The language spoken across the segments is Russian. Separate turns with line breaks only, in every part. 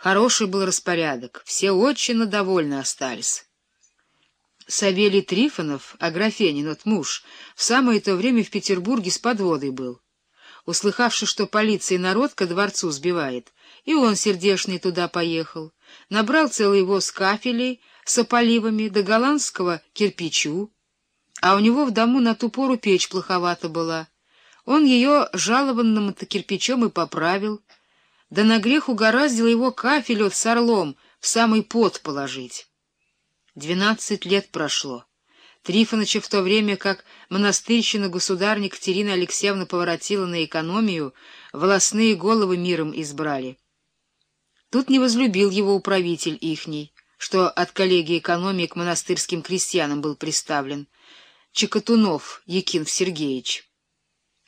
Хороший был распорядок, все очень довольны остались. Савелий Трифонов, Аграфенин, от муж, в самое то время в Петербурге с подводой был. Услыхавши, что полиция народ ко дворцу сбивает, и он сердешный туда поехал, набрал целый воз кафелей с ополивами до голландского кирпичу, а у него в дому на ту пору печь плоховата была. Он ее жалованным-то кирпичом и поправил, да на грех угораздило его кафель от с орлом в самый пот положить. Двенадцать лет прошло. Трифоныча в то время, как монастырщина государня Катерина Алексеевна поворотила на экономию, волосные головы миром избрали. Тут не возлюбил его управитель ихний, что от коллегии экономии к монастырским крестьянам был приставлен, Чекотунов Якинф Сергеевич.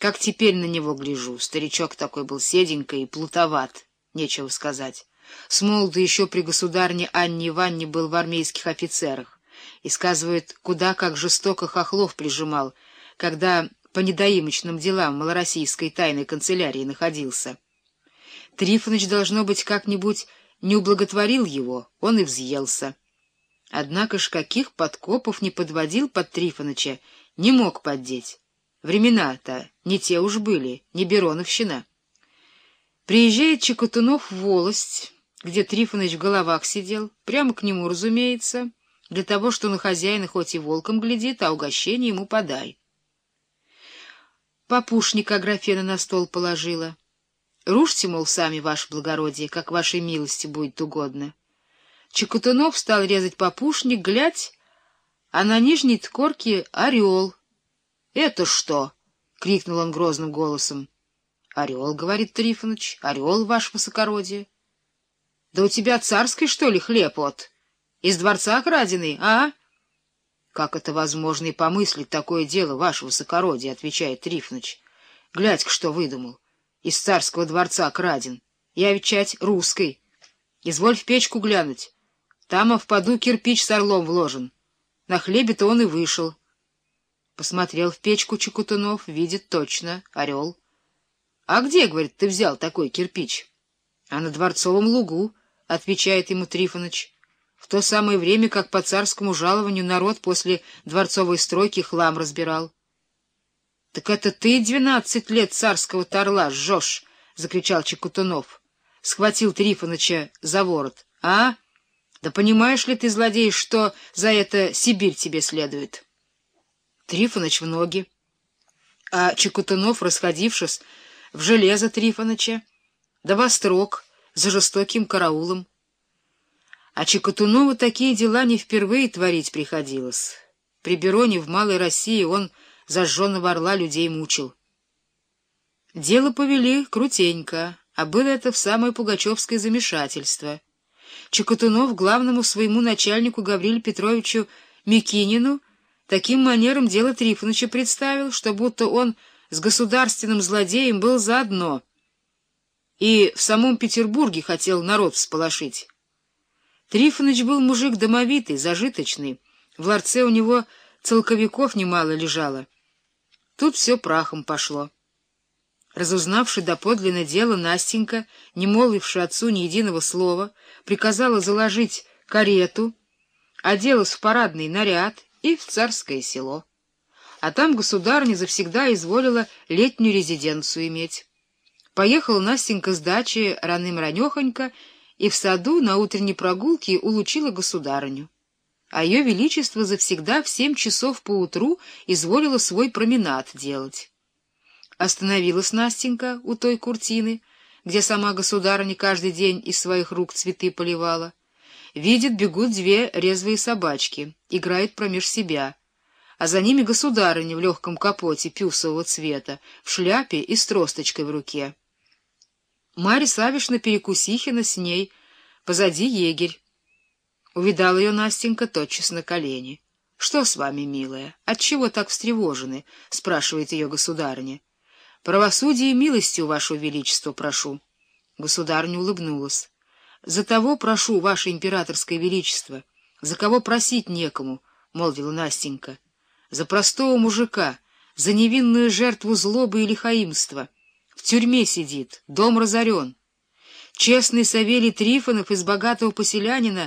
Как теперь на него гляжу, старичок такой был седенький и плутоват, нечего сказать. С молоду еще при государне Анне Иванне был в армейских офицерах и, сказывает, куда как жестоко хохлов прижимал, когда по недоимочным делам малороссийской тайной канцелярии находился. Трифоныч, должно быть, как-нибудь не ублаготворил его, он и взъелся. Однако ж каких подкопов не подводил под Трифоныча, не мог поддеть. Времена-то не те уж были, не Бероновщина. Приезжает Чекотунов в волость, где Трифоныч в головах сидел, прямо к нему, разумеется, для того, что на хозяина хоть и волком глядит, а угощение ему подай. Попушник Аграфена на стол положила. Рушьте, мол, сами, ваше благородие, как вашей милости будет угодно. Чекотунов стал резать попушник, глядь, а на нижней ткорке орел. — Это что? — крикнул он грозным голосом. — Орел, — говорит Трифоныч, — орел, ваше высокородие. — Да у тебя царский, что ли, хлеб от? Из дворца краденый, а? — Как это возможно и помыслить такое дело, ваше высокородие, — отвечает Трифоныч. — Глядь-ка, что выдумал. Из царского дворца краден. Я ведь чать русской. Изволь в печку глянуть. Там, а в поду кирпич с орлом вложен. На хлебе-то он и вышел. Посмотрел в печку Чекутунов, видит точно, орел. — А где, — говорит, — ты взял такой кирпич? — А на Дворцовом лугу, — отвечает ему Трифоныч. В то самое время, как по царскому жалованию народ после дворцовой стройки хлам разбирал. — Так это ты двенадцать лет царского торла жжешь? — закричал Чекутунов. Схватил Трифоныча за ворот. — А? Да понимаешь ли ты, злодей, что за это Сибирь тебе следует? Трифоныч в ноги, а Чекутунов, расходившись, в железо Трифоныча, да во строк за жестоким караулом. А Чекотунову такие дела не впервые творить приходилось. При Бероне в Малой России он зажженного орла людей мучил. Дело повели крутенько, а было это в самое пугачевское замешательство — Чекотунов главному своему начальнику Гаврилу Петровичу Микинину таким манером дело Трифоновича представил, что будто он с государственным злодеем был заодно и в самом Петербурге хотел народ всполошить. Трифонович был мужик домовитый, зажиточный, в ларце у него целковиков немало лежало. Тут все прахом пошло. Разузнавши доподлинно дело, Настенька, не молвивши отцу ни единого слова, приказала заложить карету, оделась в парадный наряд и в царское село. А там государня завсегда изволила летнюю резиденцию иметь. Поехала Настенька с дачи раным-ранехонько и в саду на утренней прогулке улучила государыню. А ее величество завсегда в семь часов поутру изволило свой променад делать. Остановилась Настенька у той куртины, где сама государыня каждый день из своих рук цветы поливала. Видит, бегут две резвые собачки, играет промеж себя, а за ними государыня в легком капоте пюсового цвета, в шляпе и с тросточкой в руке. Марья Савишна Перекусихина с ней, позади егерь. Увидала ее Настенька тотчас на колени. — Что с вами, милая? Отчего так встревожены? — спрашивает ее государыня. Правосудие и милостью, Ваше Величество, прошу. Государня улыбнулась. За того прошу, Ваше Императорское Величество, за кого просить некому, — молвила Настенька. За простого мужика, за невинную жертву злобы и лихаимства. В тюрьме сидит, дом разорен. Честный Савелий Трифонов из богатого поселянина